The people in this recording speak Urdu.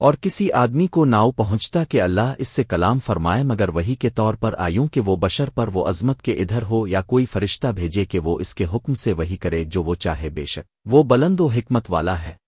اور کسی آدمی کو ناؤ پہنچتا کہ اللہ اس سے کلام فرمائے مگر وہی کے طور پر آیوں کہ وہ بشر پر وہ عظمت کے ادھر ہو یا کوئی فرشتہ بھیجے کہ وہ اس کے حکم سے وہی کرے جو وہ چاہے بے شک۔ وہ بلند و حکمت والا ہے۔